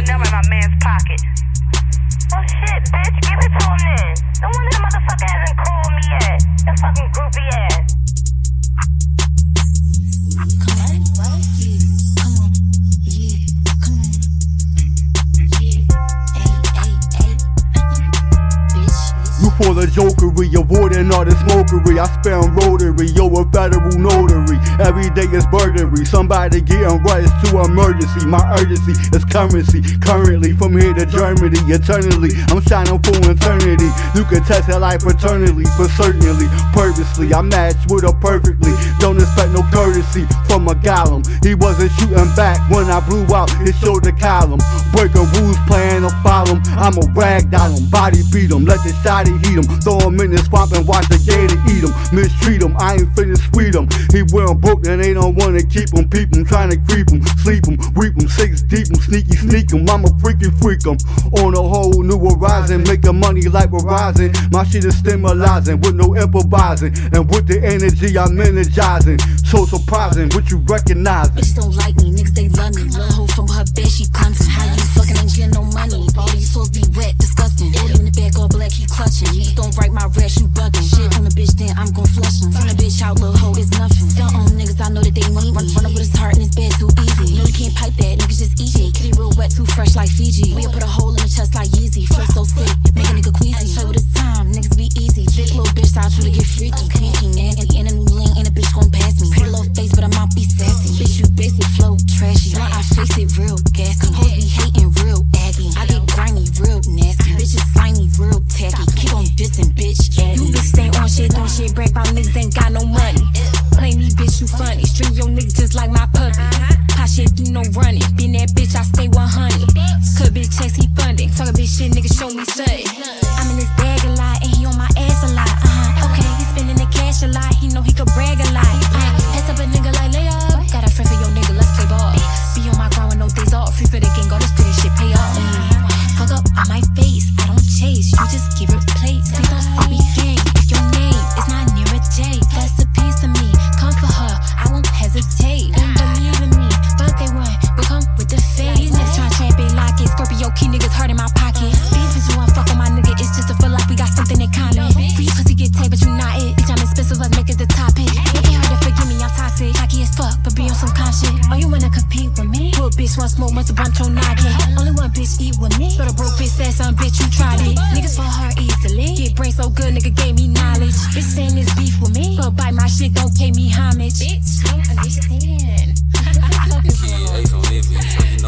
the number in my man's pocket. Well, shit, bitch, give it to him then. No wonder the motherfucker hasn't called me yet. That fucking groupie ass. You for the jokery, avoiding all the I spam rotary, yo, a federal notary. Every day is burglary. Somebody getting rushed to emergency. My urgency is currency. Currently, from here to Germany, eternally. I'm shining for eternity. You can test that life eternally, but certainly, purposely. I match with her perfectly. Don't expect no courtesy from a golem. He wasn't shooting back when I blew out his shoulder column. Breaking rules, playing to follow. I'm a ragdoll him, body beat him, let the shotty heat him. Throw him in the swamp and watch the gator eat him. Mistreat him, I ain't finna sweet him. He wearing broke and they don't wanna keep him. Peep him, trying to creep him, sleep him, weep him, six deep him, sneaky sneak him. I'm a freaky freak him. On a whole new horizon, making money like Verizon. My shit is stimulizing with no improvising. And with the energy, I'm energizing. So surprising, what you recognizing. Bitches don't like me, niggas they love me. Little hoe from her bed, she clumsy. How you fucking ain't getting no money? All these souls be wet, disgusting. Hold in the bag, all black, he clutching. Niggas don't write my rest, you like Fiji. We'll put a hole in the chest like Yeezy. Feel so sick, make a nigga queasy. Show with his time, niggas be easy. Big little bitch, I try to get freaky. Kinky, nasty, in a new lane, and a bitch gon' pass me. Pretty little face, but I might be sassy. Oh. Bitch, you basic, flow trashy. Why I face it real gassy. Hoes be hating real aggy. I get grimy, real nasty. Uh-huh. Bitches slimy, real tacky. Keep on dissing, bitch. You bitches ain't on shit, on shit. Break my niggas ain't got no money. Uh-huh. Play me, bitch, you funny. String your nigga just like my puppy. Uh-huh. Shit, do no running. Been that bitch, I stay 100. Cut bitch checks, he funding. Talk a bitch shit, nigga, show me something. shit. Oh, you wanna compete with me? Poor bitch want smoke, must have bumped your noggin. Only one bitch eat with me. But a broke bitch said some bitch, you tried it. Niggas fall hard easily. Get brain so good, nigga gave me knowledge. Bitch saying this beef with me. But bite my shit, don't pay me homage. Bitch, don't understand.